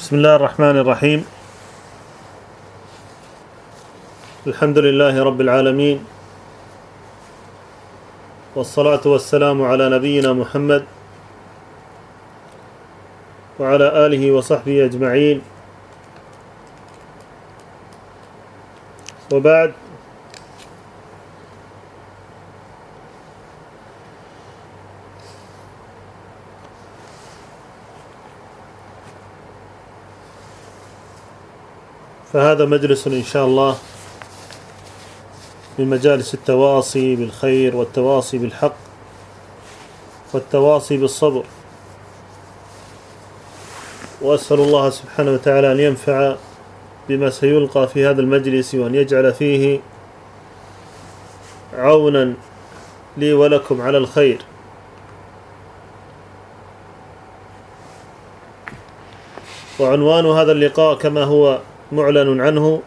بسم الله الرحمن الرحيم الحمد لله رب العالمين والصلاة والسلام على نبينا محمد وعلى آله وصحبه أجمعين وبعد فهذا مجلس إن شاء الله من مجالس التواصي بالخير والتواصي بالحق والتواصي بالصبر. وأسأل الله سبحانه وتعالى أن ينفع بما سيلقى في هذا المجلس وأن يجعل فيه عونا لي ولكم على الخير. وعنوان هذا اللقاء كما هو معلن عنه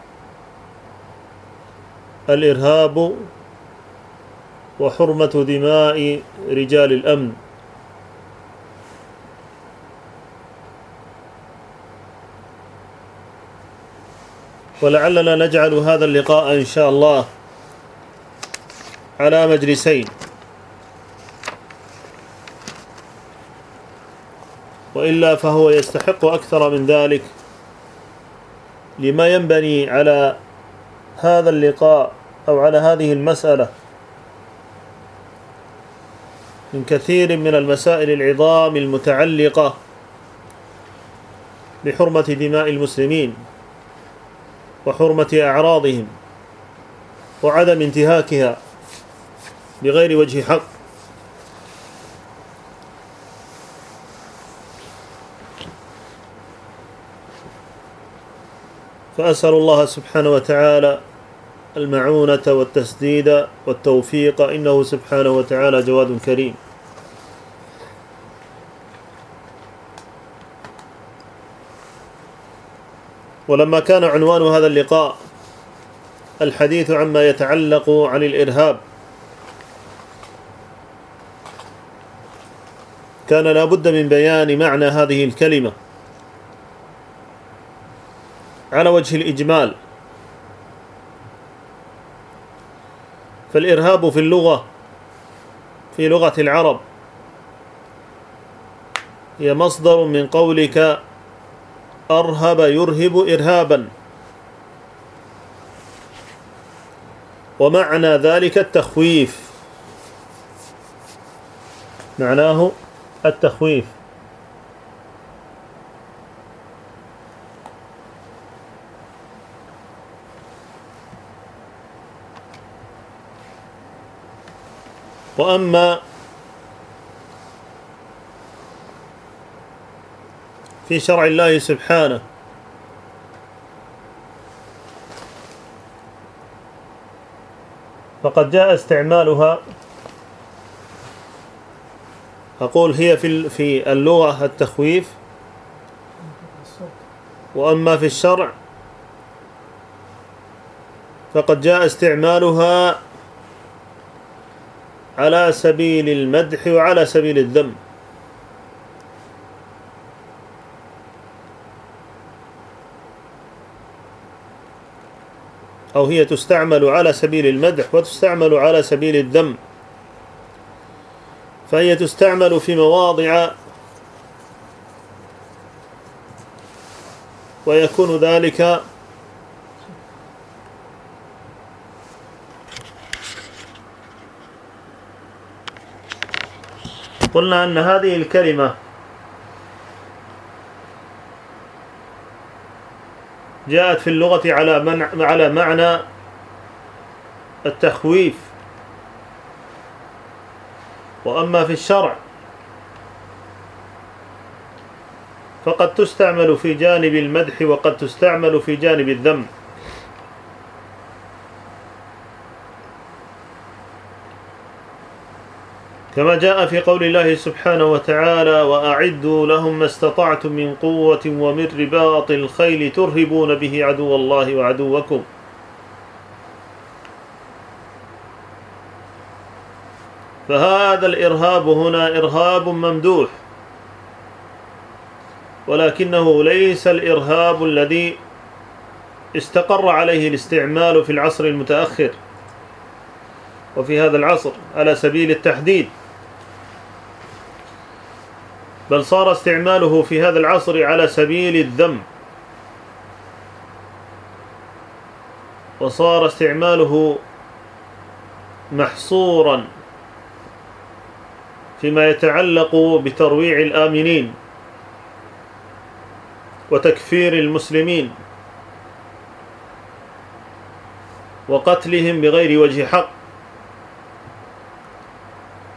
الإرهاب وحرمة دماء رجال الأمن. ولعلنا نجعل هذا اللقاء إن شاء الله على مجلسين. وإلا فهو يستحق أكثر من ذلك. لما ينبني على هذا اللقاء أو على هذه المسألة. من كثير من المسائل العظام المتعلقة بحرمة دماء المسلمين وحرمة أعراضهم وعدم انتهاكها بغير وجه حق. فأسأل الله سبحانه وتعالى المعونة والتسديد والتوفيق. إنه سبحانه وتعالى جواد كريم. ولما كان عنوان هذا اللقاء الحديث عما يتعلق عن الإرهاب كان لا بد من بيان معنى هذه الكلمة. على وجه الإجمال. فالإرهاب في اللغة في لغة العرب هي مصدر من قولك أرهب يرهب إرهابا. ومعنى ذلك التخويف. معناه التخويف. وأما في شرع الله سبحانه فقد جاء استعمالها أقول هي في في اللغة التخويف. وأما في الشرع فقد جاء استعمالها على سبيل المدح وعلى سبيل الذم. أو هي تستعمل على سبيل المدح وتستعمل على سبيل الذم. فهي تستعمل في مواضع ويكون ذلك قلنا أن هذه الكلمة جاءت في اللغة على منع على معنى التخويف. وأما في الشرع فقد تستعمل في جانب المدح وقد تستعمل في جانب الذم. كما جاء في قول الله سبحانه وتعالى وأعدوا لهم ما استطعتم من قوة ومن رباط الخيل ترهبون به عدو الله وعدوكم. فهذا الإرهاب هنا إرهاب ممدوح ولكنه ليس الإرهاب الذي استقر عليه الاستعمال في العصر المتأخر. وفي هذا العصر على سبيل التحديد بل صار استعماله في هذا العصر على سبيل الذم. وصار استعماله محصورا فيما يتعلق بترويع الآمنين وتكفير المسلمين وقتلهم بغير وجه حق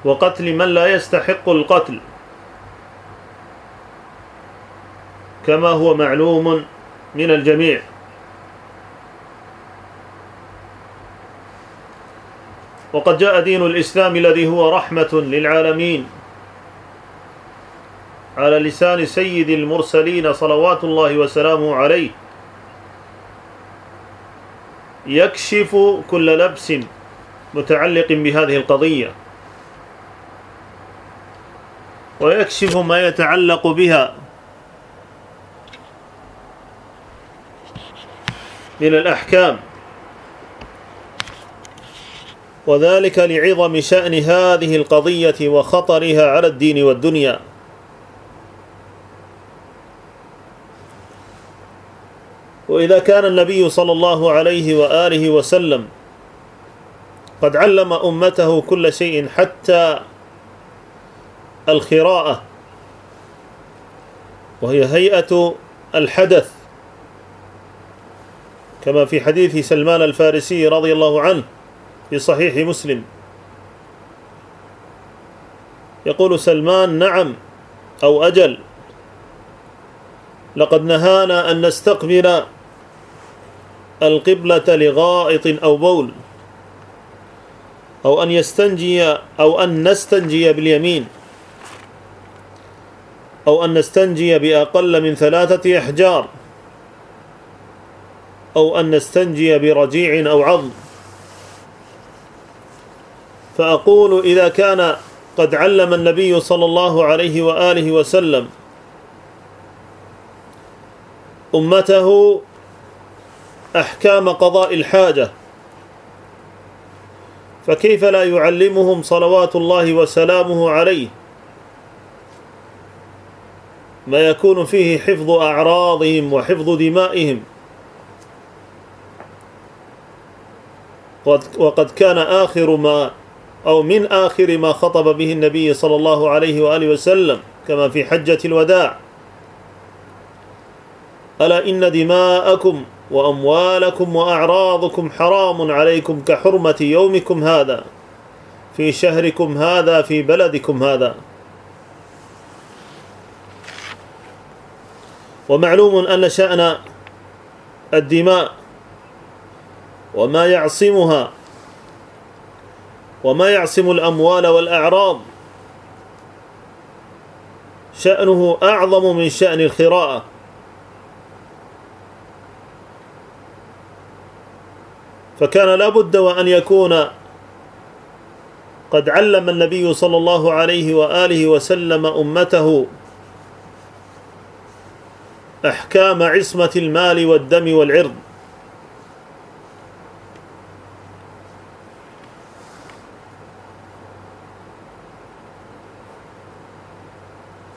وقتل من لا يستحق القتل. كما هو معلوم من الجميع. وقد جاء دين الإسلام الذي هو رحمة للعالمين على لسان سيد المرسلين صلوات الله وسلامه عليه. يكشف كل لبس متعلق بهذه القضية. ويكشف ما يتعلق بها من الأحكام. وذلك لعظم شأن هذه القضية وخطرها على الدين والدنيا. وإذا كان النبي صلى الله عليه وآله وسلم قد علم أمته كل شيء حتى الخراءة وهي هيئة الحدث كما في حديث سلمان الفارسي رضي الله عنه في صحيح مسلم. يقول سلمان نعم أو أجل لقد نهانا أن نستقبل القبلة لغائط أو بول أو أن يستنجي أو أن نستنجي باليمين أو أن نستنجي بأقل من ثلاثة أحجار. أو أن نستنجي برجيع أو عظم. فأقول إذا كان قد علم النبي صلى الله عليه وآله وسلم أمته أحكام قضاء الحاجة فكيف لا يعلمهم صلوات الله وسلامه عليه؟ ما يكون فيه حفظ أعراضهم وحفظ دمائهم. وقد كان آخر ما أو من آخر ما خطب به النبي صلى الله عليه وآله وسلم كما في حجة الوداع. ألا إن دماءكم وأموالكم وأعراضكم حرام عليكم كحرمة يومكم هذا في شهركم هذا في بلدكم هذا. ومعلوم أن شأن الدماء وما يعصمها وما يعصم الأموال والأعراض شأنه أعظم من شأن الخراءة. فكان لا بد وأن يكون قد علم النبي صلى الله عليه وآله وسلم أمته أحكام عصمة المال والدم والعرض.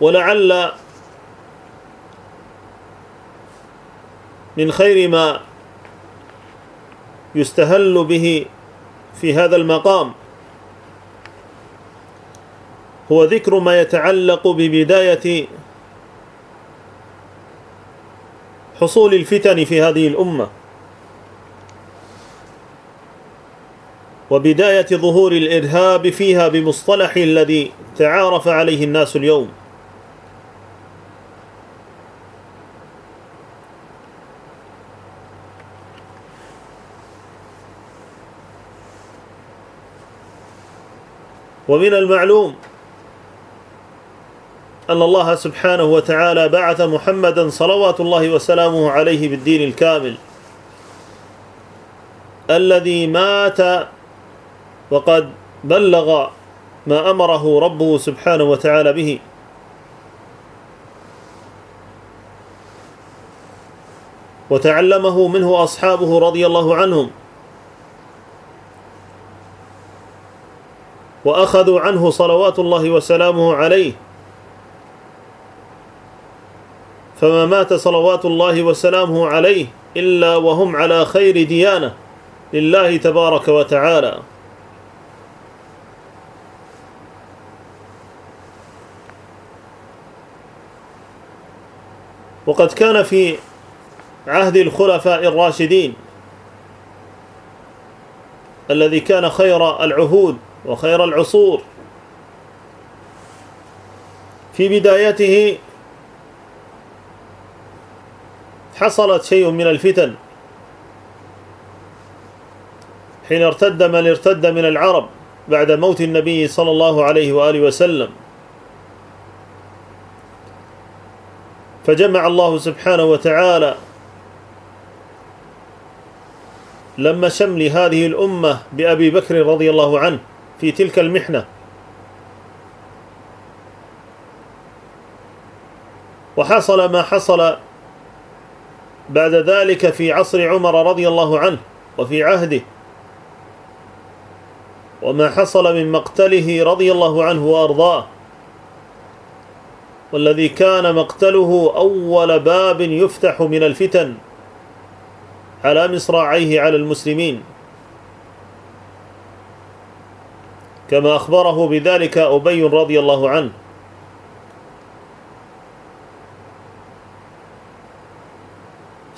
ولعل من خير ما يستهل به في هذا المقام. هو ذكر ما يتعلق ببداية حصول الفتن في هذه الأمة. وبداية ظهور الإرهاب فيها بمصطلح الذي تعارف عليه الناس اليوم. ومن المعلوم أن الله سبحانه وتعالى بعث محمدا صلوات الله وسلامه عليه بالدين الكامل. الذي مات وقد بلغ ما أمره ربه سبحانه وتعالى به. وتعلمه منه أصحابه رضي الله عنهم. وأخذوا عنه صلوات الله وسلامه عليه. فما مات صلوات الله وسلامه عليه إلا وهم على خير ديانة لله تبارك وتعالى. وقد كان في عهد الخلفاء الراشدين الذي كان خير العهود وخير العصور. في بدايته حصلت شيء من الفتن. حين ارتد من ارتد من العرب بعد موت النبي صلى الله عليه وآله وسلم. فجمع الله سبحانه وتعالى لما شمل هذه الأمة بأبي بكر رضي الله عنه. في تلك المحنة. وحصل ما حصل بعد ذلك في عصر عمر رضي الله عنه وفي عهده. وما حصل من مقتله رضي الله عنه وأرضاه. والذي كان مقتله أول باب يفتح من الفتن على مصراعيه على المسلمين. كما أخبره بذلك أبي رضي الله عنه.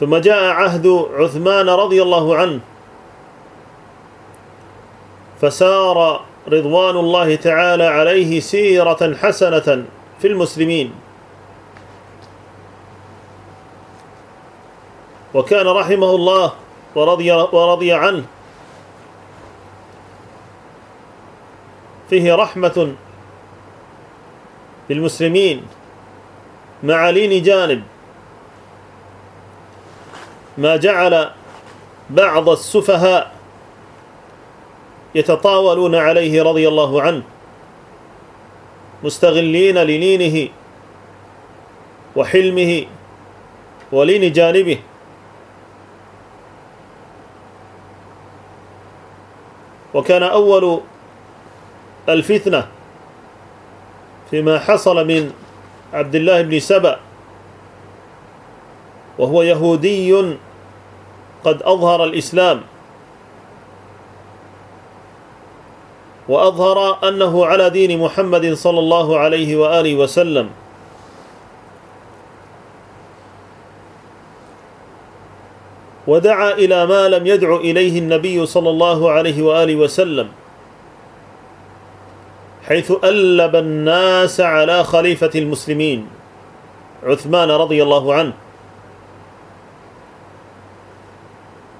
ثم جاء عهد عثمان رضي الله عنه. فسار رضوان الله تعالى عليه سيرة حسنة في المسلمين. وكان رحمه الله ورضي, ورضي عنه فيه رحمة بالمسلمين مع لين جانب ما جعل بعض السفهاء يتطاولون عليه رضي الله عنه مستغلين للينه وحلمه ولين جانبه. وكان أول الفتنة فيما حصل من عبد الله بن سبأ وهو يهودي قد أظهر الإسلام. وأظهر أنه على دين محمد صلى الله عليه وآله وسلم. ودعا إلى ما لم يدع إليه النبي صلى الله عليه وآله وسلم. حيث ألب الناس على خليفة المسلمين. عثمان رضي الله عنه.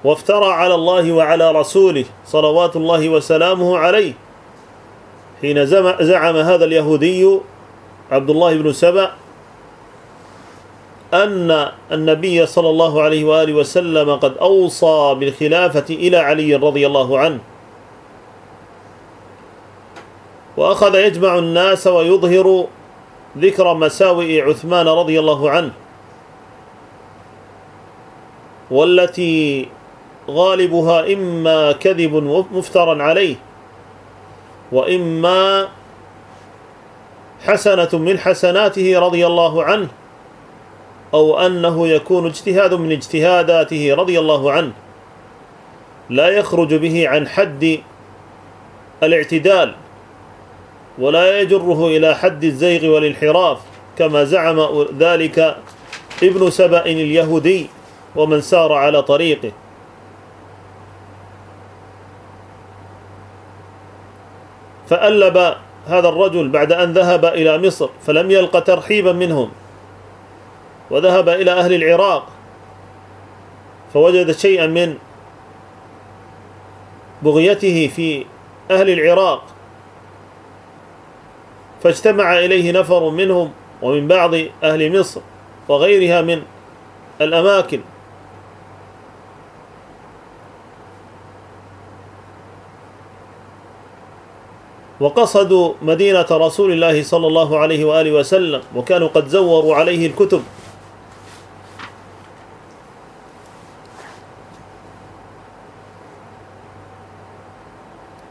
وافترى على الله وعلى رسوله صلوات الله وسلامه عليه. حين زعم هذا اليهودي عبد الله بن سبأ أن النبي صلى الله عليه وآله وسلم قد أوصى بالخلافة إلى علي رضي الله عنه. وأخذ يجمع الناس ويظهر ذكر مساوئ عثمان رضي الله عنه والتي غالبها إما كذب مفترا عليه وإما حسنة من حسناته رضي الله عنه أو أنه يكون اجتهاد من اجتهاداته رضي الله عنه. لا يخرج به عن حد الاعتدال. ولا يجره إلى حد الزيغ والانحراف كما زعم ذلك ابن سبأ اليهودي ومن سار على طريقه. فألب هذا الرجل بعد أن ذهب إلى مصر فلم يلق ترحيبا منهم وذهب إلى أهل العراق فوجد شيئا من بغيته في أهل العراق. فاجتمع إليه نفر منهم ومن بعض أهل مصر وغيرها من الأماكن. وقصدوا مدينة رسول الله صلى الله عليه وآله وسلم وكانوا قد زوروا عليه الكتب.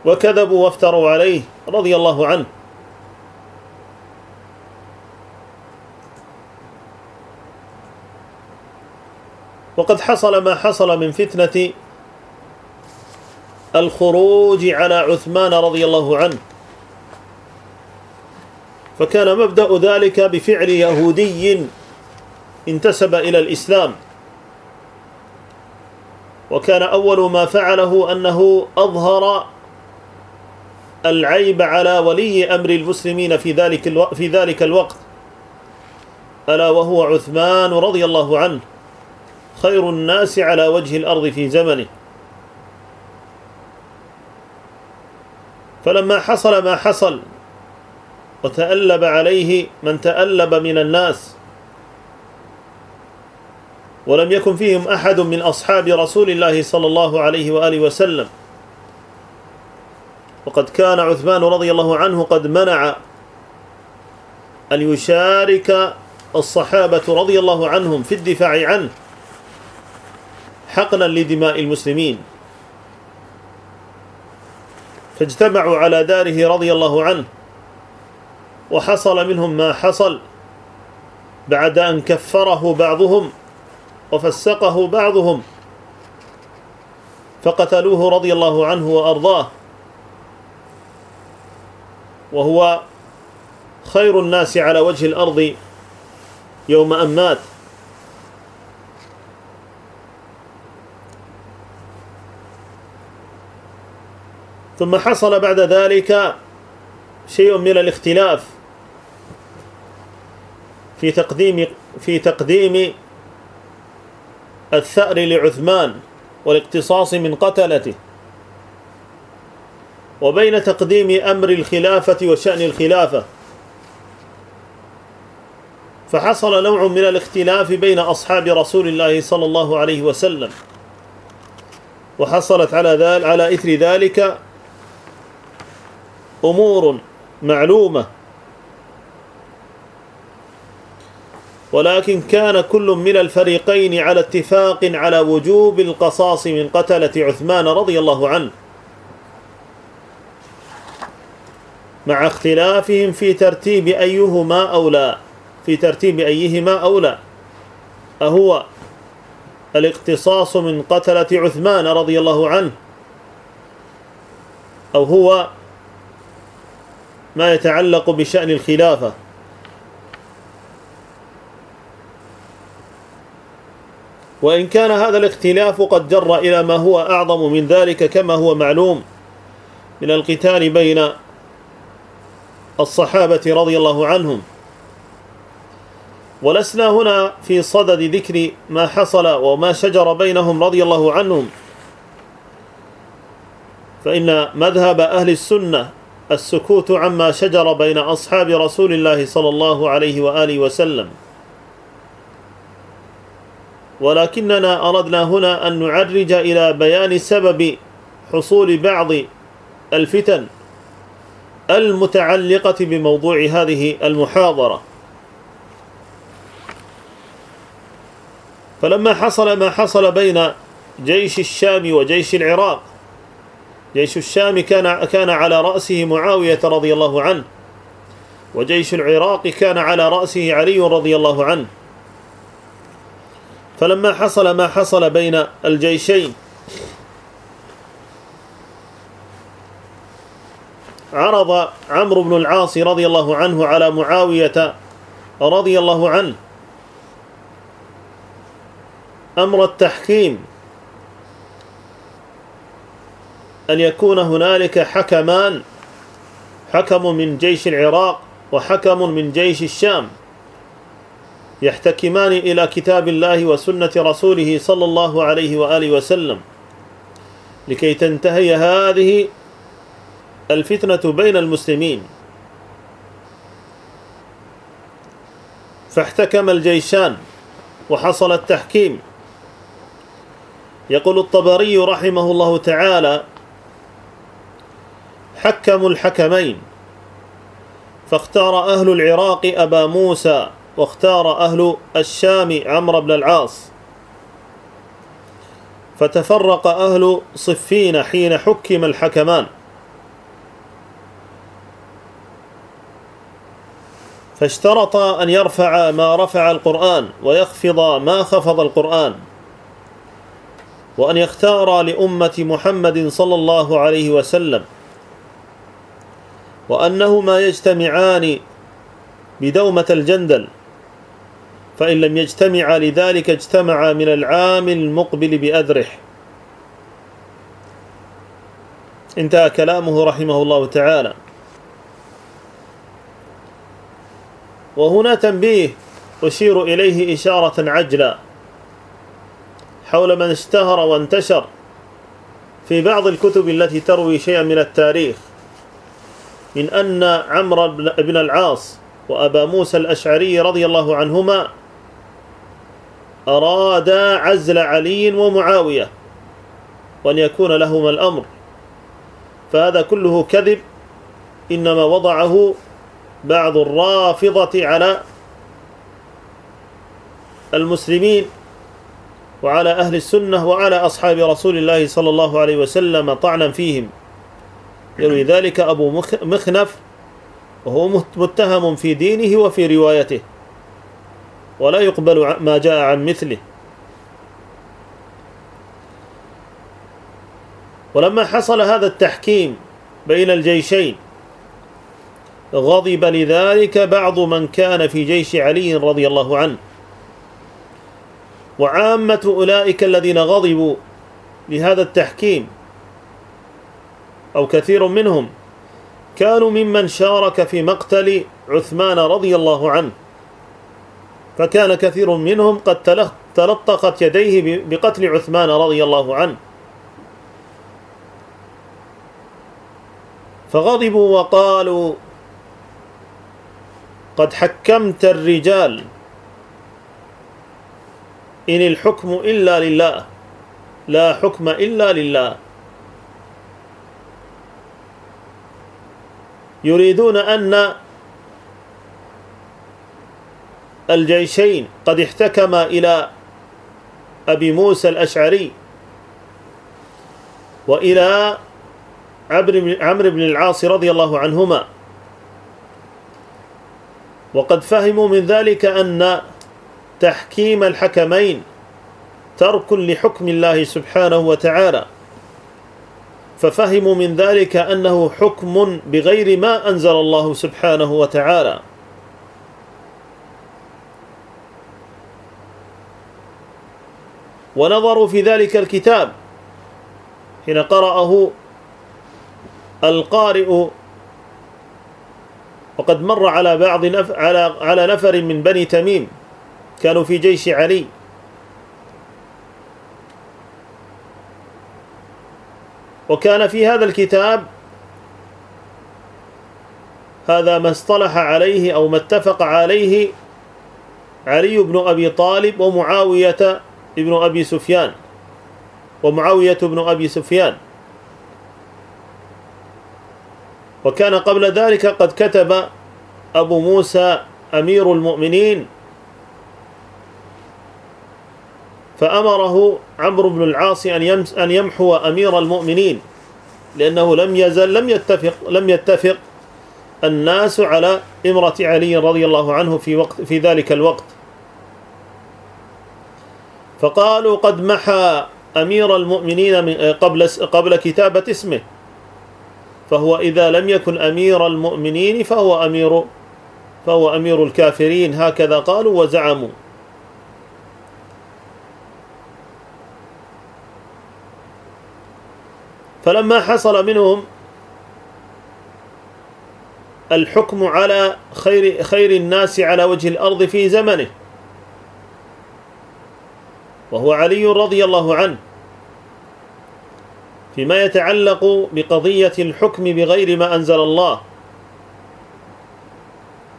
وكذبوا وافتروا عليه رضي الله عنه. وقد حصل ما حصل من فتنة الخروج على عثمان رضي الله عنه. فكان مبدأ ذلك بفعل يهودي انتسب إلى الإسلام. وكان أول ما فعله أنه أظهر العيب على ولي أمر المسلمين في ذلك في ذلك الوقت ألا وهو عثمان رضي الله عنه. خير الناس على وجه الأرض في زمنه. فلما حصل ما حصل وتألب عليه من تألب من الناس ولم يكن فيهم أحد من أصحاب رسول الله صلى الله عليه وآله وسلم. وقد كان عثمان رضي الله عنه قد منع أن يشارك الصحابة رضي الله عنهم في الدفاع عنه. حقنا لدماء المسلمين. فاجتمعوا على داره رضي الله عنه وحصل منهم ما حصل بعد أن كفره بعضهم وفسقه بعضهم فقتلوه رضي الله عنه وأرضاه. وهو خير الناس على وجه الأرض يوم أن مات. ثم حصل بعد ذلك شيء من الاختلاف في تقديم في تقديم الثأر لعثمان والاقتصاص من قتلته. وبين تقديم أمر الخلافة وشأن الخلافة. فحصل نوع من الاختلاف بين أصحاب رسول الله صلى الله عليه وسلم. وحصلت على ذلك على إثر ذلك أمور معلومة. ولكن كان كل من الفريقين على اتفاق على وجوب القصاص من قتلة عثمان رضي الله عنه. مع اختلافهم في ترتيب أيهما أولى. في ترتيب أيهما أولى. أهو الاقتصاص من قتلة عثمان رضي الله عنه. أو هو ما يتعلق بشأن الخلافة. وإن كان هذا الاختلاف قد جر إلى ما هو أعظم من ذلك كما هو معلوم من القتال بين الصحابة رضي الله عنهم. ولسنا هنا في صدد ذكر ما حصل وما شجر بينهم رضي الله عنهم. فإن مذهب أهل السنة السكوت عما شجر بين أصحاب رسول الله صلى الله عليه وآله وسلم. ولكننا أردنا هنا أن نعرج إلى بيان سبب حصول بعض الفتن المتعلقة بموضوع هذه المحاضرة. فلما حصل ما حصل بين جيش الشام وجيش العراق جيش الشام كان كان على رأسه معاوية رضي الله عنه وجيش العراق كان على رأسه علي رضي الله عنه. فلما حصل ما حصل بين الجيشين عرض عمرو بن العاص رضي الله عنه على معاوية رضي الله عنه أمر التحكيم أن يكون هنالك حكمان حكم من جيش العراق وحكم من جيش الشام يحتكمان إلى كتاب الله وسنة رسوله صلى الله عليه وآله وسلم. لكي تنتهي هذه الفتنة بين المسلمين. فاحتكم الجيشان وحصل التحكيم. يقول الطبري رحمه الله تعالى حكموا الحكمين. فاختار أهل العراق أبا موسى واختار أهل الشام عمرو بن العاص. فتفرق أهل صفين حين حكم الحكمان. فاشترط أن يرفع ما رفع القرآن ويخفض ما خفض القرآن. وأن يختار لأمة محمد صلى الله عليه وسلم. وأنهما يجتمعان بدومة الجندل فإن لم يجتمع لذلك اجتمع من العام المقبل بأذرح انتهى كلامه رحمه الله تعالى. وهنا تنبيه أشير إليه إشارة عجلة حول من اشتهر وانتشر في بعض الكتب التي تروي شيئا من التاريخ. من أن عمرو بن العاص وأبا موسى الأشعري رضي الله عنهما أرادا عزل علي ومعاوية وأن يكون لهما الأمر. فهذا كله كذب إنما وضعه بعض الرافضة على المسلمين وعلى أهل السنة وعلى أصحاب رسول الله صلى الله عليه وسلم طعنا فيهم. يروي ذلك أبو مخنف وهو متهم في دينه وفي روايته ولا يقبل ما جاء عن مثله. ولما حصل هذا التحكيم بين الجيشين غضب لذلك بعض من كان في جيش علي رضي الله عنه. وعامة أولئك الذين غضبوا لهذا التحكيم أو كثير منهم كانوا ممن شارك في مقتل عثمان رضي الله عنه فكان كثير منهم قد تلطقت يديه بقتل عثمان رضي الله عنه. فغضبوا وقالوا قد حكمت الرجال إن الحكم إلا لله لا حكم إلا لله. يريدون أن الجيشين قد احتكما إلى أبي موسى الأشعري وإلى عمرو بن العاص رضي الله عنهما. وقد فهموا من ذلك أن تحكيم الحكمين ترك لحكم الله سبحانه وتعالى. ففهموا من ذلك أنه حكم بغير ما أنزل الله سبحانه وتعالى. ونظروا في ذلك الكتاب حين قرأه القارئ. وقد مر على بعض نف على على نفر من بني تميم كانوا في جيش علي. وكان في هذا الكتاب هذا ما اصطلح عليه أو ما اتفق عليه علي بن أبي طالب ومعاوية ابن أبي سفيان ومعاوية بن أبي سفيان. وكان قبل ذلك قد كتب أبو موسى أمير المؤمنين فأمره عمرو بن العاص أن أن يمحو أمير المؤمنين لأنه لم يزل لم يتفق لم يتفق الناس على إمرة علي رضي الله عنه في وقت في ذلك الوقت. فقالوا قد محى أمير المؤمنين من قبل قبل كتابة اسمه فهو إذا لم يكن أمير المؤمنين فهو أمير فهو أمير الكافرين. هكذا قالوا وزعموا. فلما حصل منهم الحكم على خير خير الناس على وجه الأرض في زمنه وهو علي رضي الله عنه فيما يتعلق بقضية الحكم بغير ما أنزل الله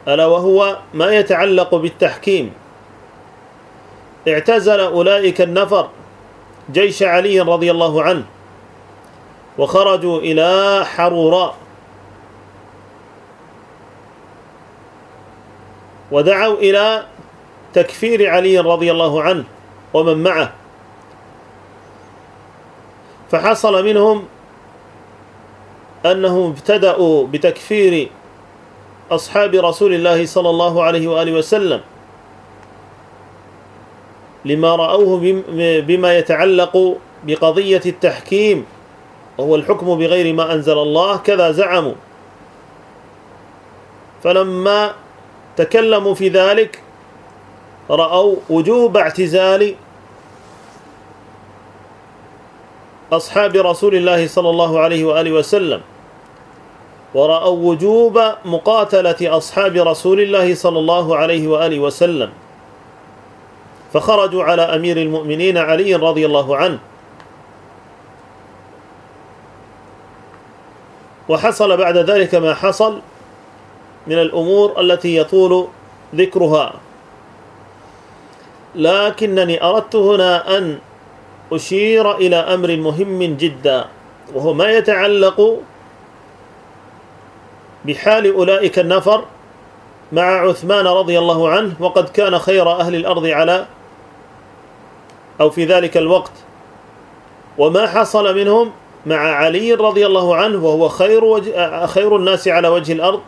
ألا وهو ما يتعلق بالتحكيم. اعتزل أولئك النفر جيش علي رضي الله عنه وخرجوا إلى حرورا. ودعوا إلى تكفير علي رضي الله عنه ومن معه. فحصل منهم أنهم ابتدأوا بتكفير أصحاب رسول الله صلى الله عليه وآله وسلم لما رأوه بما يتعلق بقضية التحكيم وهو الحكم بغير ما أنزل الله كذا زعموا. فلما تكلموا في ذلك رأوا وجوب اعتزال أصحاب رسول الله صلى الله عليه وآله وسلم ورأوا وجوب مقاتلة أصحاب رسول الله صلى الله عليه وآله وسلم. فخرجوا على أمير المؤمنين علي رضي الله عنه. وحصل بعد ذلك ما حصل من الأمور التي يطول ذكرها. لكنني أردت هنا أن أشير إلى أمر مهم جدا وهو ما يتعلق بحال أولئك النفر مع عثمان رضي الله عنه وقد كان خير أهل الأرض على أو في ذلك الوقت. وما حصل منهم مع علي رضي الله عنه وهو خير, وجه خير الناس على وجه الأرض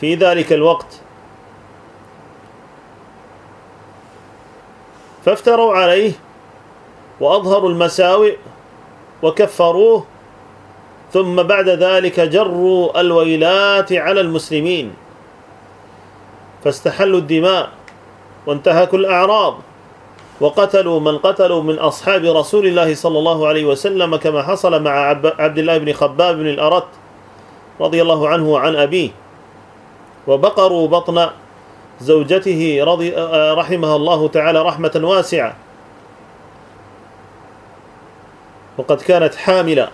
في ذلك الوقت. فافتروا عليه وأظهروا المساوئ وكفروه ثم بعد ذلك جروا الويلات على المسلمين فاستحلوا الدماء وانتهكوا الأعراض. وقتلوا من قتلوا من أصحاب رسول الله صلى الله عليه وسلم كما حصل مع عبد الله بن خباب بن الأرت رضي الله عنه وعن أبيه. وبقروا بطن زوجته رضي رحمها الله تعالى رحمة واسعة. وقد كانت حاملة.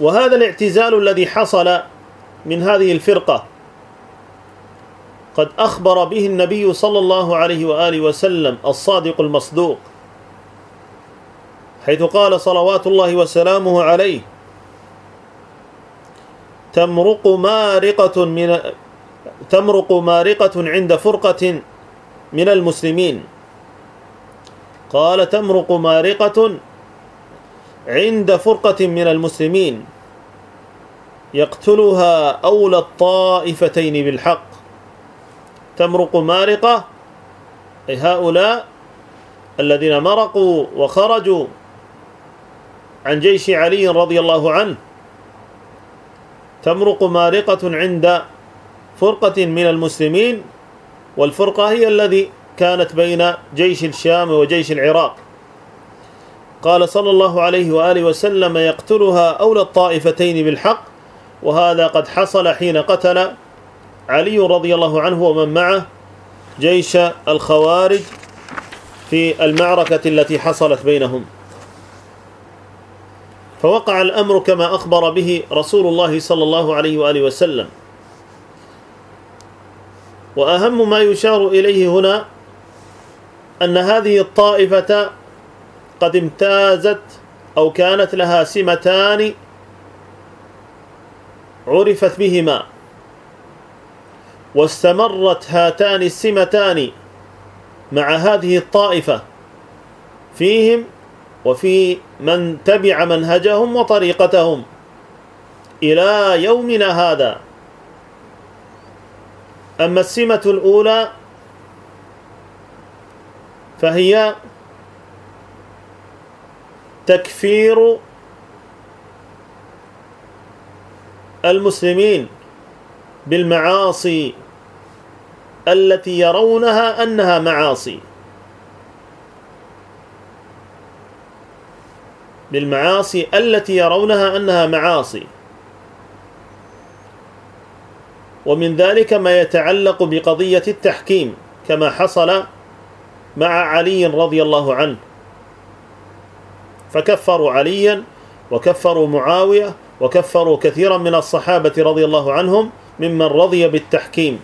وهذا الاعتزال الذي حصل من هذه الفرقة. قد أخبر به النبي صلى الله عليه وآله وسلم الصادق المصدوق حيث قال صلوات الله وسلامه عليه تمرق مارقة من تمرق مارقة عند فرقة من المسلمين. قال تمرق مارقة عند فرقة من المسلمين. يقتلها أولى الطائفتين بالحق. تمرق مارقة أي هؤلاء الذين مرقوا وخرجوا عن جيش علي رضي الله عنه. تمرق مارقة عند فرقة من المسلمين والفرقة هي الذي كانت بين جيش الشام وجيش العراق. قال صلى الله عليه وآله وسلم يقتلها أولى الطائفتين بالحق وهذا قد حصل حين قتل علي رضي الله عنه ومن معه جيش الخوارج في المعركة التي حصلت بينهم. فوقع الأمر كما أخبر به رسول الله صلى الله عليه وآله وسلم. وأهم ما يشار إليه هنا أن هذه الطائفة قد امتازت أو كانت لها سمتان عرفت بهما واستمرت هاتان السمتان مع هذه الطائفة فيهم وفي من تبع منهجهم وطريقتهم إلى يومنا هذا. أما السمة الأولى فهي تكفير المسلمين بالمعاصي التي يرونها أنها معاصي. بالمعاصي التي يرونها أنها معاصي. ومن ذلك ما يتعلق بقضية التحكيم كما حصل مع علي رضي الله عنه. فكفروا عليا وكفروا معاوية وكفروا كثيرا من الصحابة رضي الله عنهم ممن رضي بالتحكيم.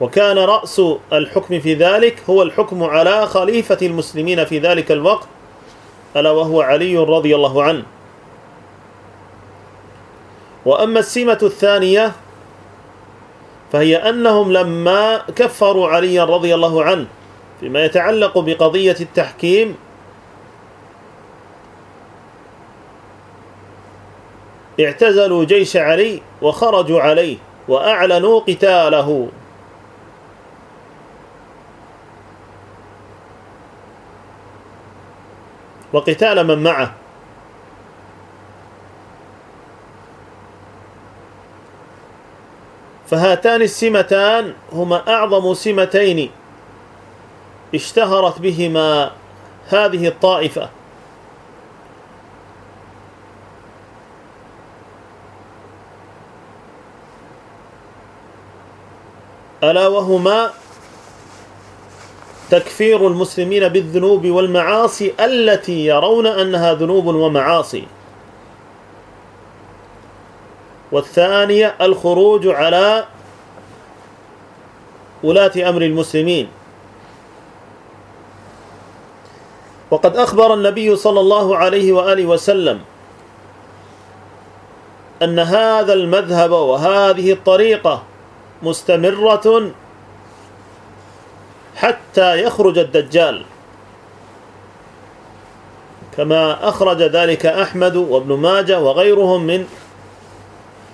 وكان رأس الحكم في ذلك هو الحكم على خليفة المسلمين في ذلك الوقت ألا وهو علي رضي الله عنه. وأما السمة الثانية فهي أنهم لما كفروا عليا رضي الله عنه فيما يتعلق بقضية التحكيم اعتزلوا جيش علي وخرجوا عليه وأعلنوا قتاله. وقتال من معه. فهاتان السمتان هما أعظم سمتين اشتهرت بهما هذه الطائفة. ألا وهما تكفير المسلمين بالذنوب والمعاصي التي يرون أنها ذنوب ومعاصي. والثانية الخروج على ولاة أمر المسلمين. وقد أخبر النبي صلى الله عليه وآله وسلم أن هذا المذهب وهذه الطريقة مستمرة حتى يخرج الدجال. كما أخرج ذلك أحمد وابن ماجه وغيرهم من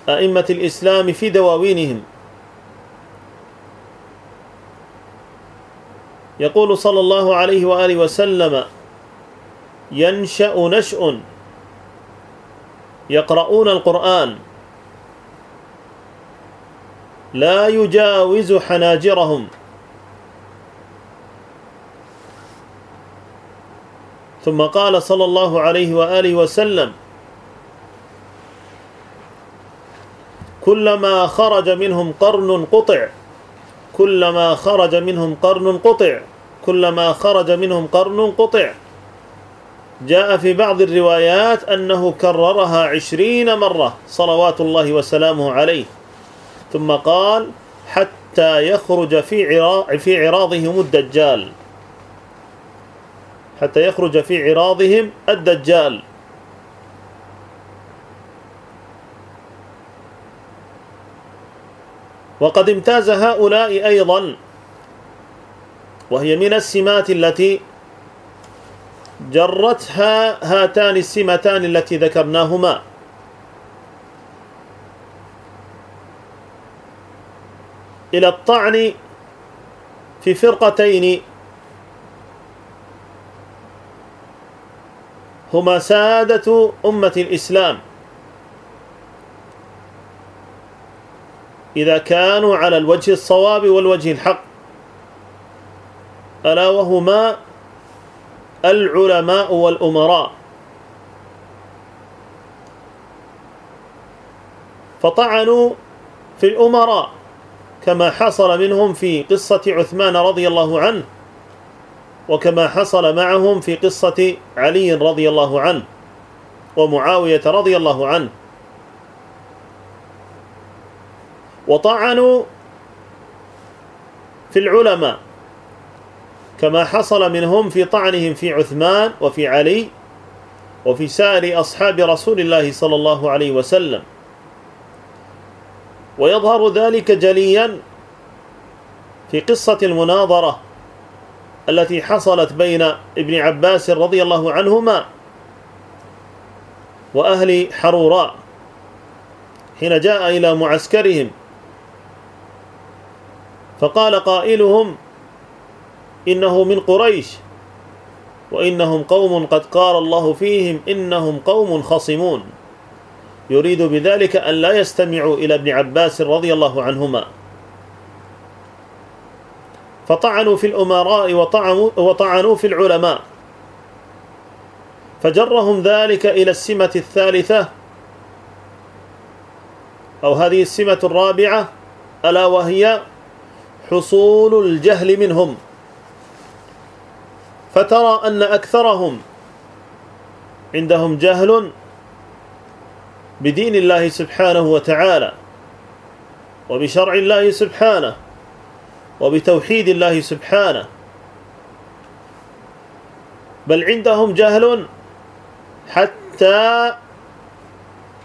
أئمة الإسلام في دواوينهم. يقول صلى الله عليه وآله وسلم ينشأ نشأ يقرؤون القرآن. لا يجاوز حناجرهم. ثم قال صلى الله عليه وآله وسلم كلما خرج منهم قرن قطع كلما خرج منهم قرن قطع كلما خرج منهم قرن قطع. جاء في بعض الروايات أنه كررها عشرين مرة صلوات الله وسلامه عليه. ثم قال حتى يخرج في في عراضهم الدجال. حتى يخرج في عراضهم الدجال. وقد امتاز هؤلاء أيضا. وهي من السمات التي جرتها هاتان السمتان التي ذكرناهما. إلى الطعن في فرقتين. هما سادة أمة الإسلام. إذا كانوا على الوجه الصواب والوجه الحق. ألا وهما العلماء والأمراء. فطعنوا في الأمراء. كما حصل منهم في قصة عثمان رضي الله عنه وكما حصل معهم في قصة علي رضي الله عنه ومعاوية رضي الله عنه. وطعنوا في العلماء كما حصل منهم في طعنهم في عثمان وفي علي وفي سائر أصحاب رسول الله صلى الله عليه وسلم. ويظهر ذلك جليا في قصة المناظرة التي حصلت بين ابن عباس رضي الله عنهما وأهل حروراء. حين جاء إلى معسكرهم فقال قائلهم إنه من قريش وإنهم قوم قد قال الله فيهم إنهم قوم خصمون. يريد بذلك أن لا يستمعوا إلى ابن عباس رضي الله عنهما. فطعنوا في الأمراء وطعنوا في العلماء. فجرهم ذلك إلى السمة الثالثة. أو هذه السمة الرابعة ألا وهي حصول الجهل منهم. فترى أن أكثرهم عندهم جهل بدين الله سبحانه وتعالى وبشرع الله سبحانه وبتوحيد الله سبحانه. بل عندهم جهل حتى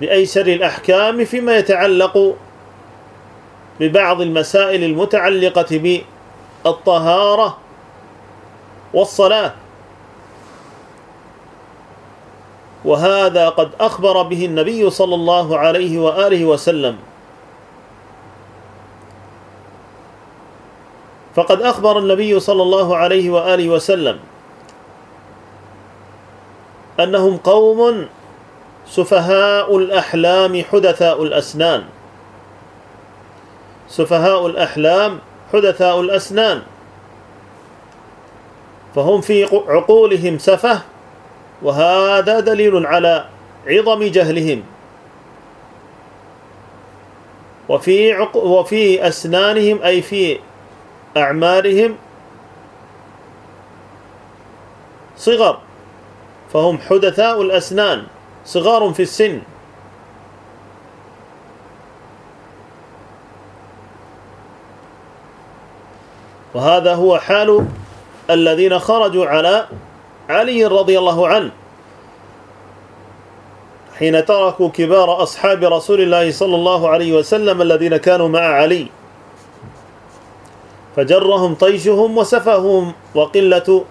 بأيسر الأحكام فيما يتعلق ببعض المسائل المتعلقة بالطهارة والصلاة. وهذا قد أخبر به النبي صلى الله عليه وآله وسلم. فقد أخبر النبي صلى الله عليه وآله وسلم أنهم قوم سفهاء الأحلام حدثاء الأسنان. سفهاء الأحلام حدثاء الأسنان. فهم في عقولهم سفه وهذا دليل على عظم جهلهم. وفي عق وفي أسنانهم أي في أعمارهم صغر فهم حدثاء الأسنان صغار في السن. وهذا هو حال الذين خرجوا على علي رضي الله عنه حين تركوا كبار أصحاب رسول الله صلى الله عليه وسلم الذين كانوا مع علي. فجرهم طيشهم وسفههم وقلة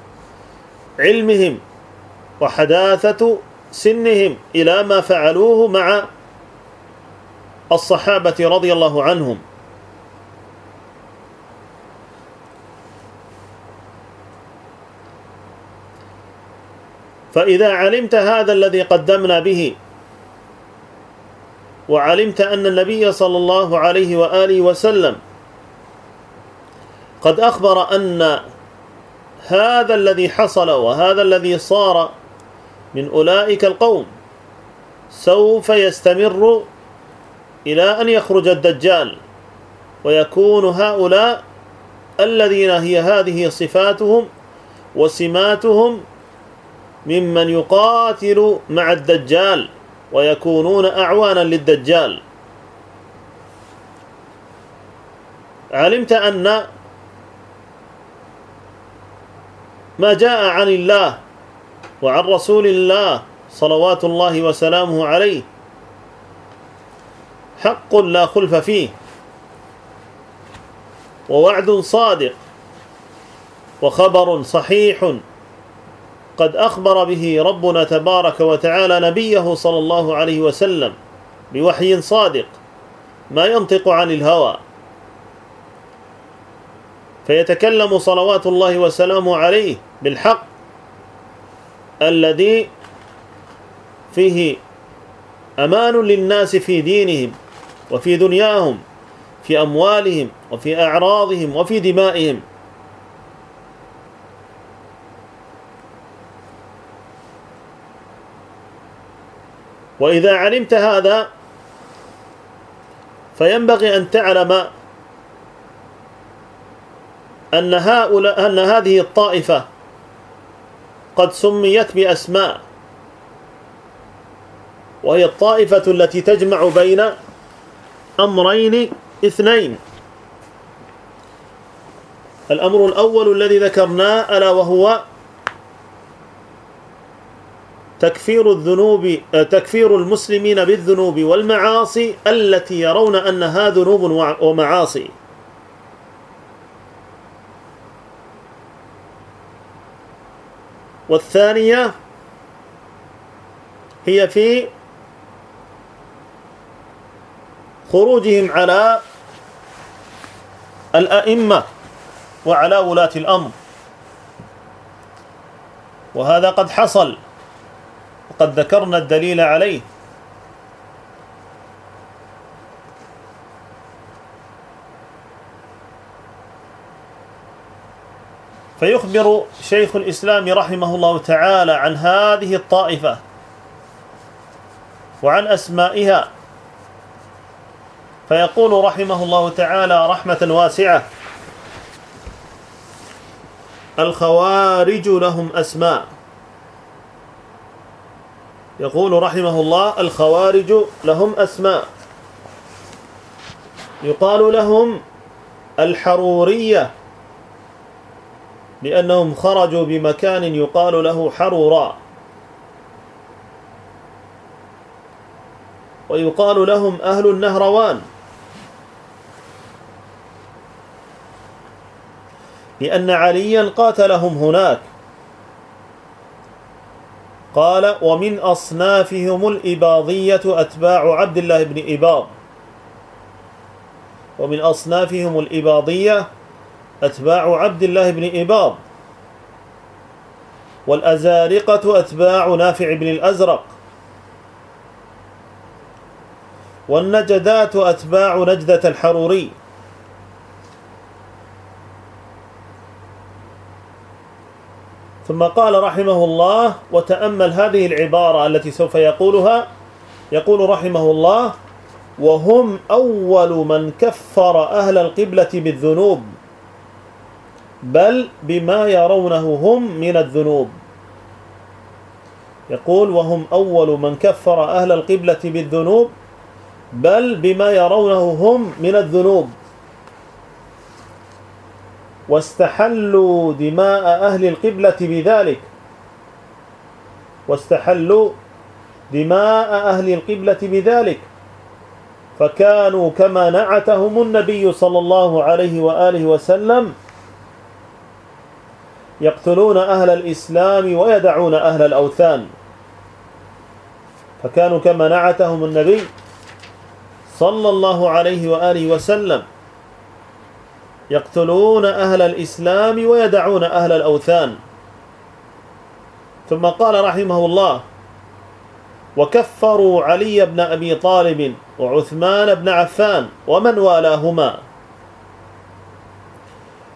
علمهم وحداثة سنهم إلى ما فعلوه مع الصحابة رضي الله عنهم. فإذا علمت هذا الذي قدمنا به وعلمت أن النبي صلى الله عليه وآله وسلم قد أخبر أن هذا الذي حصل وهذا الذي صار من أولئك القوم سوف يستمر إلى أن يخرج الدجال ويكون هؤلاء الذين هي هذه صفاتهم وسماتهم ممن يقاتل مع الدجال ويكونون أعوانا للدجال. علمت أن ما جاء عن الله وعن رسول الله صلوات الله وسلامه عليه حق لا خلف فيه ووعد صادق وخبر صحيح قد أخبر به ربنا تبارك وتعالى نبيه صلى الله عليه وسلم بوحي صادق ما ينطق عن الهوى. فيتكلم صلوات الله وسلامه عليه بالحق الذي فيه أمان للناس في دينهم وفي دنياهم في أموالهم وفي أعراضهم وفي دمائهم. وإذا علمت هذا فينبغي أن تعلم أن هؤلاء أن هذه الطائفة قد سميت بأسماء وهي الطائفة التي تجمع بين أمرين اثنين. الأمر الأول الذي ذكرناه ألا وهو تكفير الذنوب تكفير المسلمين بالذنوب والمعاصي التي يرون أنها ذنوب ومعاصي. والثانية هي في خروجهم على الأئمة وعلى ولاة الأمر. وهذا قد حصل. وقد ذكرنا الدليل عليه. فيخبر شيخ الإسلام رحمه الله تعالى عن هذه الطائفة وعن أسمائها. فيقول رحمه الله تعالى رحمة واسعة الخوارج لهم أسماء. يقول رحمه الله الخوارج لهم أسماء. يقال لهم الحرورية لأنهم خرجوا بمكان يقال له حرورا. ويقال لهم أهل النهروان لأن عليا قاتلهم هناك. قال ومن أصنافهم الإباضية أتباع عبد الله بن إباض. ومن أصنافهم الإباضية أتباع عبد الله بن إباض. والأزارقة أتباع نافع بن الأزرق. والنجدات أتباع نجدة الحروري. ثم قال رحمه الله وتأمل هذه العبارة التي سوف يقولها. يقول رحمه الله وهم أول من كفر أهل القبلة بالذنوب بل بما يرونه هم من الذنوب. يقول وهم أول من كفر أهل القبلة بالذنوب بل بما يرونه هم من الذنوب. واستحلوا دماء أهل القبلة بذلك. واستحلوا دماء أهل القبلة بذلك. فكانوا كما نعتهم النبي صلى الله عليه وآله وسلم يقتلون أهل الإسلام ويدعون أهل الأوثان. فكانوا كما نعتهم النبي صلى الله عليه وآله وسلم. يقتلون أهل الإسلام ويدعون أهل الأوثان. ثم قال رحمه الله وكفروا علي بن أبي طالب وعثمان بن عفان ومن والاهما.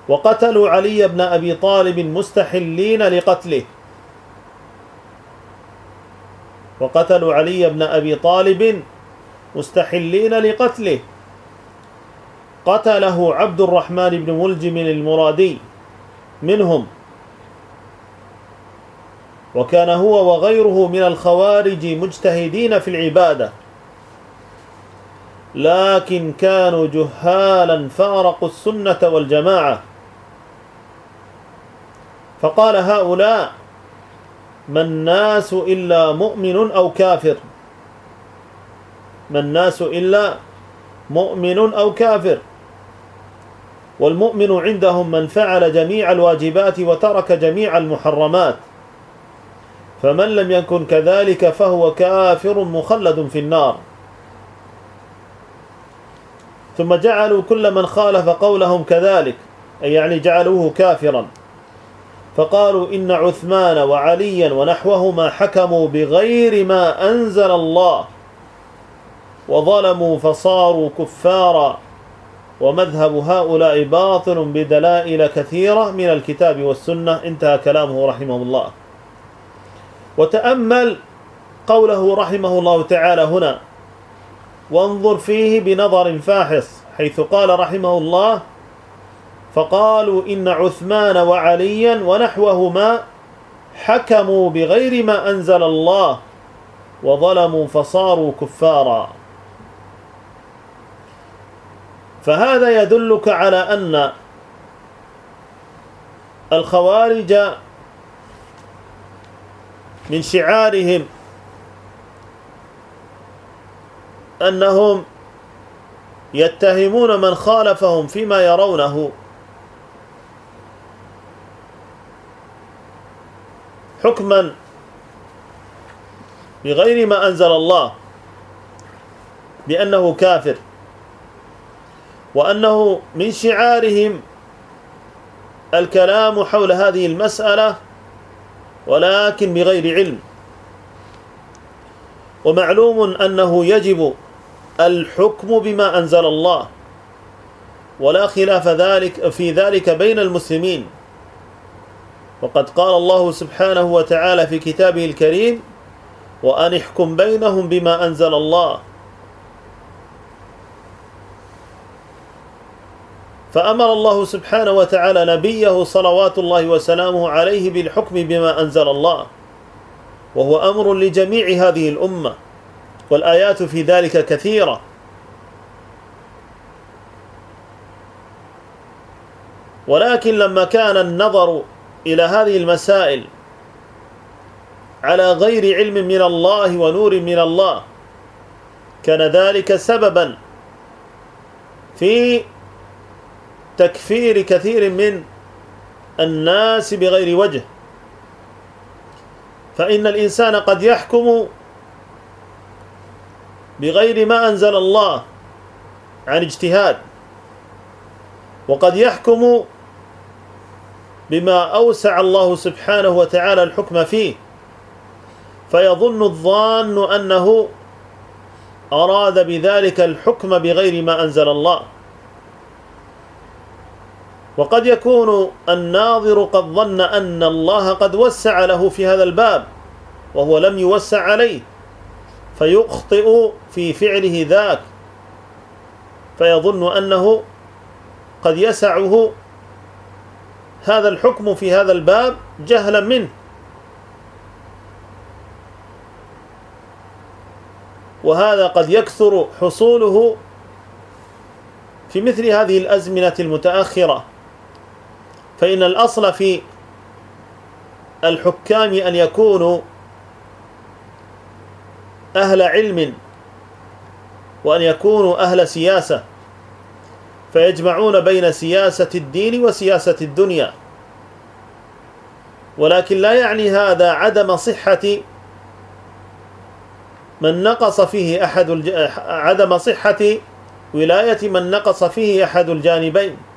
وقتلوا علي بن أبي طالب مستحلين لقتله. وقتلوا علي بن أبي طالب مستحلين لقتله. قتله عبد الرحمن بن ملجم المرادي. منهم وكان هو وغيره من الخوارج مجتهدين في العبادة. لكن كانوا جهالا فأرقوا السنة والجماعة. فقال هؤلاء ما الناس إلا مؤمن أو كافر. ما الناس إلا مؤمن أو كافر. والمؤمن عندهم من فعل جميع الواجبات وترك جميع المحرمات. فمن لم يكن كذلك فهو كافر مخلد في النار. ثم جعلوا كل من خالف قولهم كذلك أي يعني جعلوه كافرا. فقالوا إن عثمان وعليا ونحوهما حكموا بغير ما أنزل الله. وظلموا فصاروا كفارا. ومذهب هؤلاء باطل بدلائل كثيرة من الكتاب والسنة. انتهى كلامه رحمه الله. وتأمل قوله رحمه الله تعالى هنا وانظر فيه بنظر فاحص حيث قال رحمه الله فقالوا إن عثمان وعليا ونحوهما حكموا بغير ما أنزل الله وظلموا فصاروا كفارا. فهذا يدلك على أن الخوارج من شعارهم أنهم يتهمون من خالفهم فيما يرونه. حكما بغير ما أنزل الله بأنه كافر. وأنه من شعارهم الكلام حول هذه المسألة ولكن بغير علم. ومعلوم أنه يجب الحكم بما أنزل الله ولا خلاف ذلك في ذلك بين المسلمين. وقد قال الله سبحانه وتعالى في كتابه الكريم وأن احكم بينهم بما أنزل الله فأمر الله سبحانه وتعالى نبيه صلوات الله وسلامه عليه بالحكم بما أنزل الله وهو أمر لجميع هذه الأمة والآيات في ذلك كثيرة. ولكن لما كان النظر إلى هذه المسائل على غير علم من الله ونور من الله كان ذلك سببا في تكفير كثير من الناس بغير وجه. فإن الإنسان قد يحكم بغير ما أنزل الله عن اجتهاد وقد يحكم بما أوسع الله سبحانه وتعالى الحكم فيه. فيظن الظان أنه أراد بذلك الحكم بغير ما أنزل الله. وقد يكون الناظر قد ظن أن الله قد وسع له في هذا الباب وهو لم يوسع عليه فيخطئ في فعله ذاك فيظن أنه قد يسعه هذا الحكم في هذا الباب جهلا منه. وهذا قد يكثر حصوله في مثل هذه الأزمنة المتأخرة. فإن الأصل في الحكام أن يكونوا أهل علم وأن يكونوا أهل سياسة فيجمعون بين سياسة الدين وسياسة الدنيا. ولكن لا يعني هذا عدم صحة من نقص فيه أحد الج... عدم صحة ولاية من نقص فيه أحد الجانبين.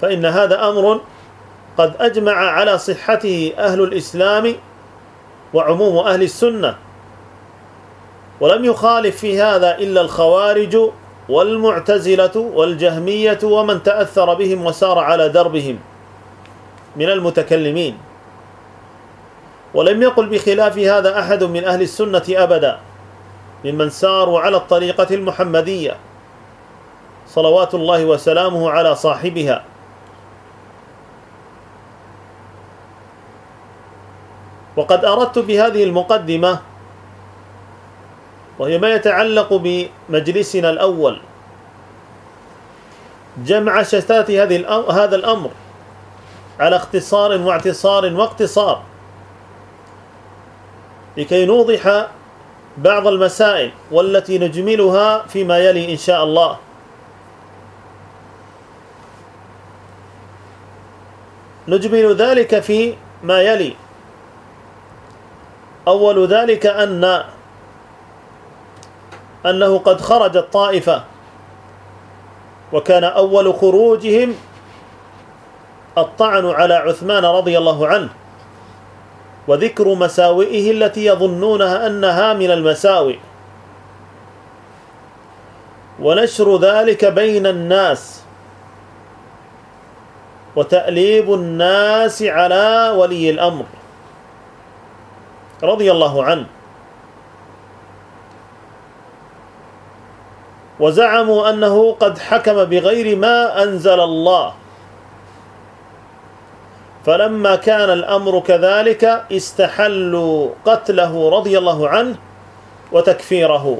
فإن هذا أمر قد أجمع على صحته أهل الإسلام وعموم أهل السنة. ولم يخالف في هذا إلا الخوارج والمعتزلة والجهمية ومن تأثر بهم وسار على دربهم من المتكلمين. ولم يقل بخلاف هذا أحد من أهل السنة أبدا ممن ساروا على الطريقة المحمدية. صلوات الله وسلامه على صاحبها. وقد أردت بهذه المقدمة وهي ما يتعلق بمجلسنا الأول جمع شتات هذه هذا الأمر على اختصار واعتصار واقتصار لكي نوضح بعض المسائل والتي نجملها فيما يلي إن شاء الله. نجمل ذلك في ما يلي أول ذلك أن أنه قد خرجت طائفة وكان أول خروجهم الطعن على عثمان رضي الله عنه وذكر مساوئه التي يظنونها أنها من المساوئ. ونشر ذلك بين الناس وتأليب الناس على ولي الأمر. رضي الله عنه. وزعموا أنه قد حكم بغير ما أنزل الله. فلما كان الأمر كذلك استحلوا قتله رضي الله عنه وتكفيره.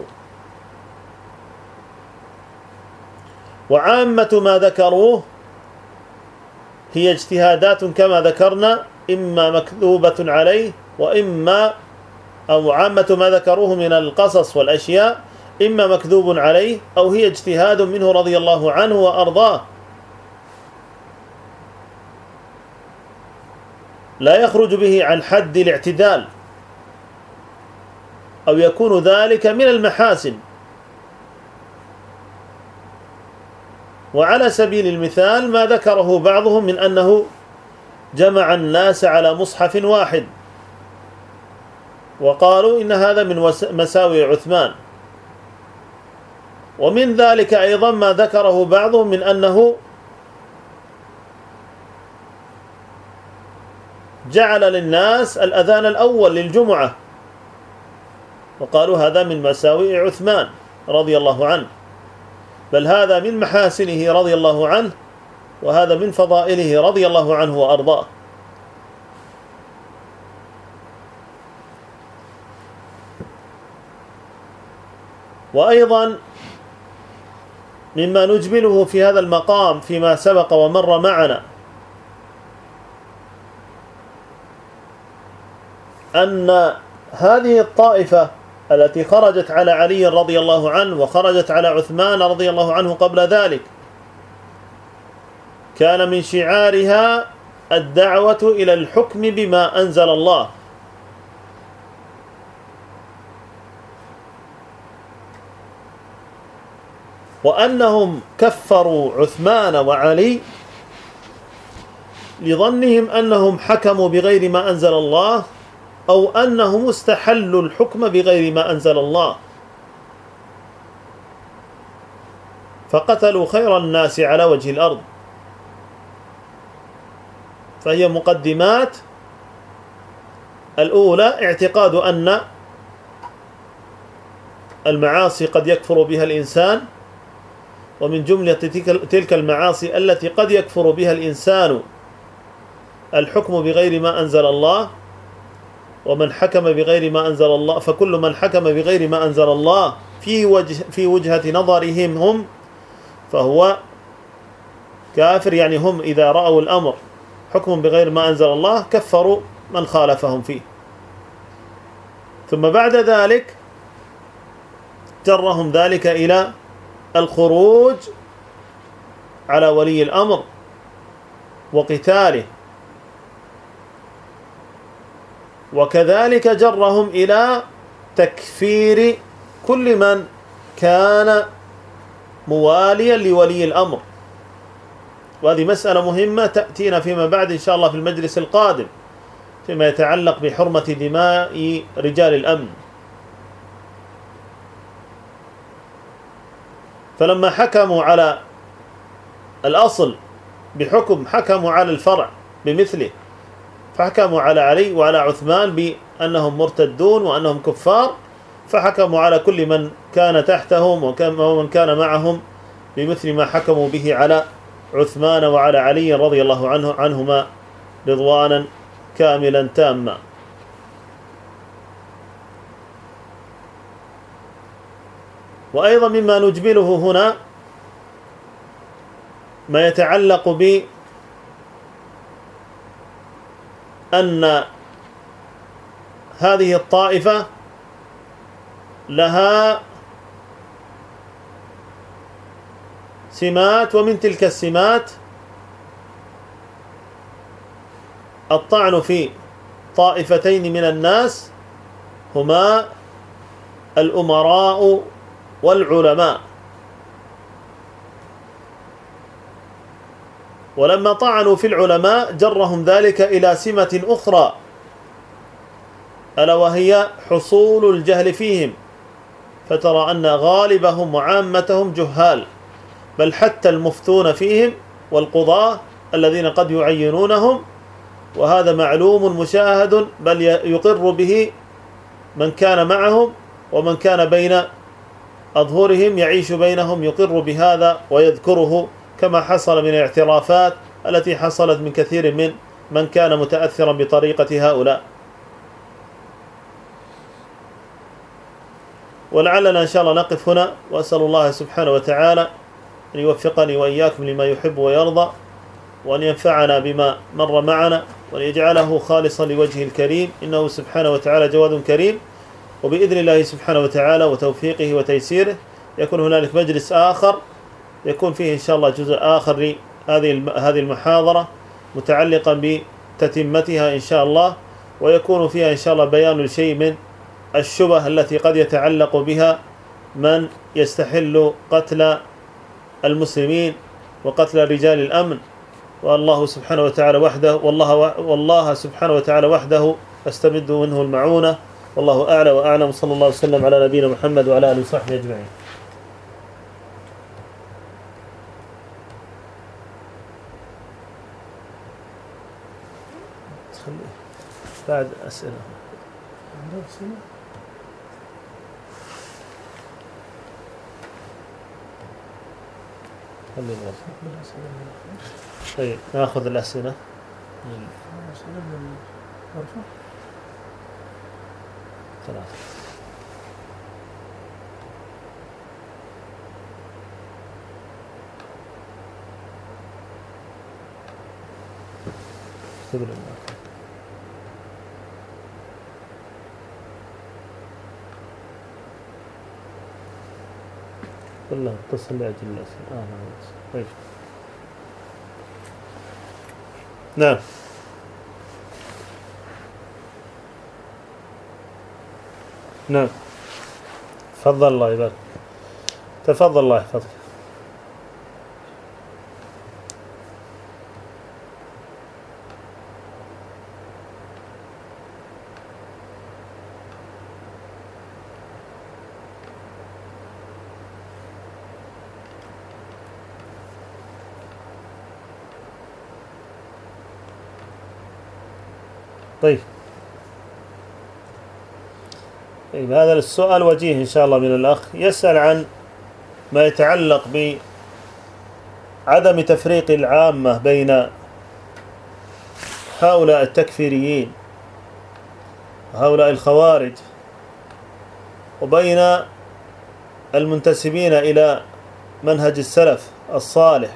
وعامة ما ذكروه هي اجتهادات كما ذكرنا إما مكذوبة عليه وإما أو عامة ما ذكروه من القصص والأشياء إما مكذوب عليه أو هي اجتهاد منه رضي الله عنه وأرضاه. لا يخرج به عن حد الاعتدال أو يكون ذلك من المحاسن. وعلى سبيل المثال ما ذكره بعضهم من أنه جمع الناس على مصحف واحد. وقالوا إن هذا من مساوي عثمان. ومن ذلك أيضا ما ذكره بعضهم من أنه جعل للناس الأذان الأول للجمعة. وقالوا هذا من مساوئ عثمان رضي الله عنه. بل هذا من محاسنه رضي الله عنه وهذا من فضائله رضي الله عنه وأرضاه. وأيضا مما نجمله في هذا المقام فيما سبق ومر معنا أن هذه الطائفة التي خرجت على علي رضي الله عنه وخرجت على عثمان رضي الله عنه قبل ذلك كان من شعارها الدعوة إلى الحكم بما أنزل الله. وأنهم كفروا عثمان وعلي لظنهم أنهم حكموا بغير ما أنزل الله أو أنهم استحلوا الحكم بغير ما أنزل الله. فقتلوا خير الناس على وجه الأرض. فهي مقدمات. الأولى اعتقاد أن المعاصي قد يكفر بها الإنسان. ومن جملة تلك المعاصي التي قد يكفر بها الإنسان الحكم بغير ما أنزل الله ومن حكم بغير ما أنزل الله فكل من حكم بغير ما أنزل الله في وجه في وجهة نظرهم هم فهو كافر. يعني هم إذا رأوا الأمر حكم بغير ما أنزل الله كفروا من خالفهم فيه. ثم بعد ذلك جرهم ذلك إلى الخروج على ولي الأمر وقتاله. وكذلك جرهم إلى تكفير كل من كان مواليا لولي الأمر. وهذه مسألة مهمة تأتينا فيما بعد إن شاء الله في المجلس القادم فيما يتعلق بحرمة دماء رجال الأمن. فلما حكموا على الأصل بحكم حكموا على الفرع بمثله فحكموا على علي وعلى عثمان بأنهم مرتدون وأنهم كفار فحكموا على كل من كان تحتهم ومن كان معهم بمثل ما حكموا به على عثمان وعلى علي رضي الله عنه عنهما رضوانا كاملا تاما. وأيضا مما نجمله هنا ما يتعلق ب أن هذه الطائفة لها سمات ومن تلك السمات الطعن في طائفتين من الناس هما الأمراء والعلماء. ولما طعنوا في العلماء جرهم ذلك إلى سمة أخرى. ألا وهي حصول الجهل فيهم. فترى أن غالبهم وعامتهم جهال. بل حتى المفتون فيهم والقضاة الذين قد يعينونهم. وهذا معلوم مشاهد بل يقر به من كان معهم ومن كان بين أظهرهم يعيش بينهم يقر بهذا ويذكره كما حصل من الاعترافات التي حصلت من كثير من من كان متأثرا بطريقة هؤلاء. ولعلنا إن شاء الله نقف هنا وأسأل الله سبحانه وتعالى أن يوفقني وإياكم لما يحب ويرضى وأن ينفعنا بما مر معنا وأن يجعله خالصا لوجهه الكريم. إنه سبحانه وتعالى جواد كريم. وبإذن الله سبحانه وتعالى وتوفيقه وتيسيره يكون هنالك مجلس آخر يكون فيه إن شاء الله جزء آخر لهذه هذه المحاضرة متعلقا بتتمتها إن شاء الله ويكون فيها إن شاء الله بيان لشيء من الشبه التي قد يتعلق بها من يستحل قتل المسلمين وقتل رجال الأمن. والله سبحانه وتعالى وحده والله والله سبحانه وتعالى وحده أستمد منه المعونة. والله أعلى وأعلم. صلى الله وسلم على نبينا محمد وعلى آله وصحبه أجمعين. بعد أسئلة. خلي طيب ناخذ الأسئلة. ثلاثة اكتب لنا والله اتصل لأجل الأسئلة. آه طيب. نعم. نعم. تفضل الله يبارك. تفضل الله يحفظك. طيب. طيب هذا السؤال وجيه إن شاء الله من الأخ. يسأل عن ما يتعلق بعدم تفريق العامة بين هؤلاء التكفيريين وهؤلاء الخوارج وبين المنتسبين إلى منهج السلف الصالح.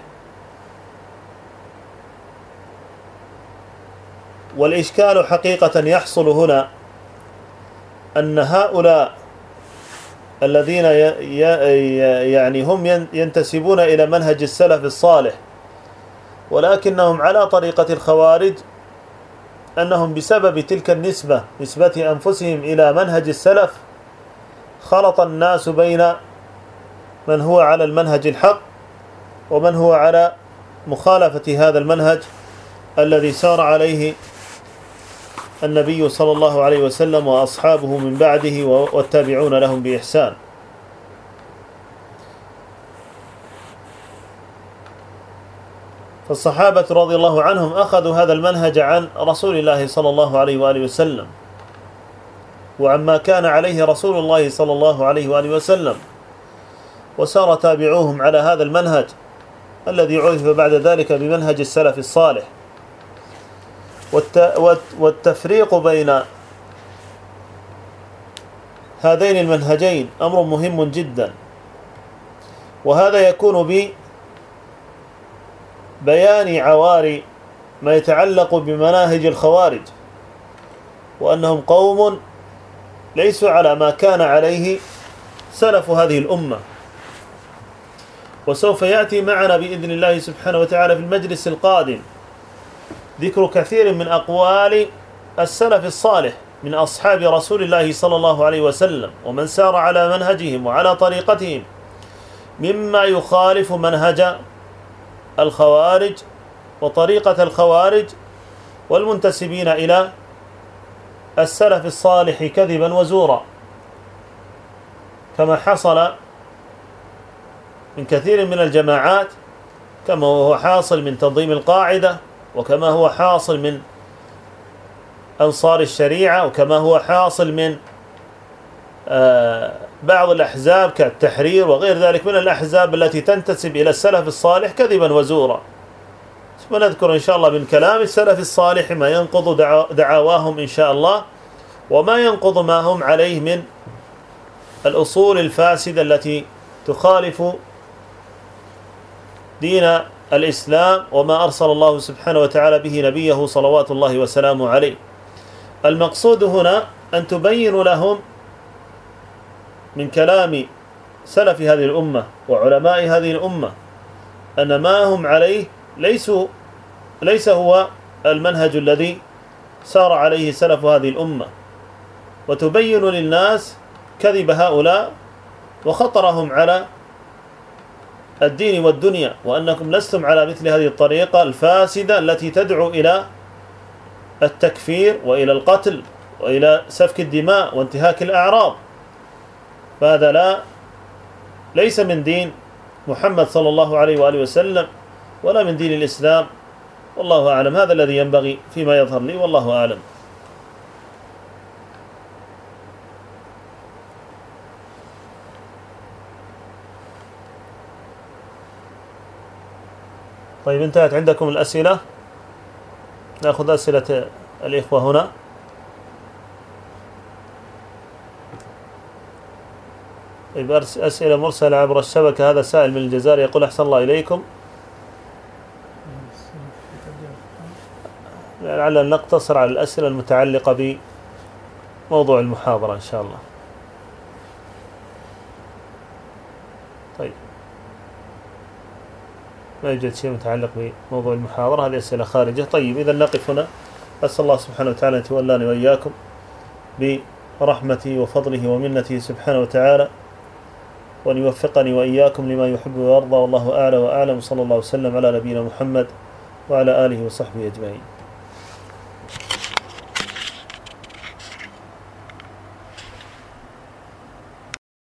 والإشكال حقيقة يحصل هنا أن هؤلاء الذين يعني هم ينتسبون إلى منهج السلف الصالح ولكنهم على طريقة الخوارج أنهم بسبب تلك النسبة نسبة أنفسهم إلى منهج السلف خلط الناس بين من هو على المنهج الحق ومن هو على مخالفة هذا المنهج الذي سار عليه النبي صلى الله عليه وسلم وأصحابه من بعده والتابعون لهم بإحسان. فالصحابة رضي الله عنهم أخذوا هذا المنهج عن رسول الله صلى الله عليه وآله وسلم. وعما كان عليه رسول الله صلى الله عليه وآله وسلم. وسار تابعوهم على هذا المنهج الذي عرف بعد ذلك بمنهج السلف الصالح. والتفريق بين هذين المنهجين أمر مهم جدا. وهذا يكون ببيان عوار ما يتعلق بمناهج الخوارج وأنهم قوم ليسوا على ما كان عليه سلف هذه الأمة. وسوف يأتي معنا بإذن الله سبحانه وتعالى في المجلس القادم ذكر كثير من أقوال السلف الصالح من أصحاب رسول الله صلى الله عليه وسلم ومن سار على منهجهم وعلى طريقتهم مما يخالف منهج الخوارج وطريقة الخوارج والمنتسبين إلى السلف الصالح كذبا وزورا. كما حصل من كثير من الجماعات كما هو حاصل من تنظيم القاعدة وكما هو حاصل من أنصار الشريعة وكما هو حاصل من آه، بعض الأحزاب كالتحرير وغير ذلك من الأحزاب التي تنتسب إلى السلف الصالح كذبا وزورا. ثم نذكر إن شاء الله من كلام السلف الصالح ما ينقض دعاواهم إن شاء الله وما ينقض ما هم عليه من الأصول الفاسدة التي تخالف دين الإسلام وما أرسل الله سبحانه وتعالى به نبيه صلوات الله وسلامه عليه. المقصود هنا أن تبين لهم من كلام سلف هذه الأمة وعلماء هذه الأمة أن ما هم عليه ليسوا ليس هو المنهج الذي سار عليه سلف هذه الأمة. وتبين للناس كذب هؤلاء وخطرهم على الدين والدنيا وأنكم لستم على مثل هذه الطريقة الفاسدة التي تدعو إلى التكفير وإلى القتل وإلى سفك الدماء وانتهاك الأعراض. فهذا لا ليس من دين محمد صلى الله عليه وآله وسلم ولا من دين الإسلام. والله أعلم هذا الذي ينبغي فيما يظهر لي والله أعلم. طيب انتهت عندكم الأسئلة. نأخذ أسئلة الإخوة هنا. طيب أسئلة مرسلة عبر الشبكة. هذا سائل من الجزائر يقول أحسن الله إليكم. لعلنا نقتصر على الأسئلة المتعلقة بموضوع المحاضرة إن شاء الله طيب ما يوجد شيء متعلق بموضوع المحاضرة هذه أسئلة خارجة. طيب إذا نقف هنا. أسأل الله سبحانه وتعالى أن يتولاني وإياكم برحمته وفضله ومنته سبحانه وتعالى وأن يوفقني وإياكم لما يحب ويرضى. والله أعلى وأعلم. صلى الله وسلم على نبينا محمد وعلى آله وصحبه أجمعين.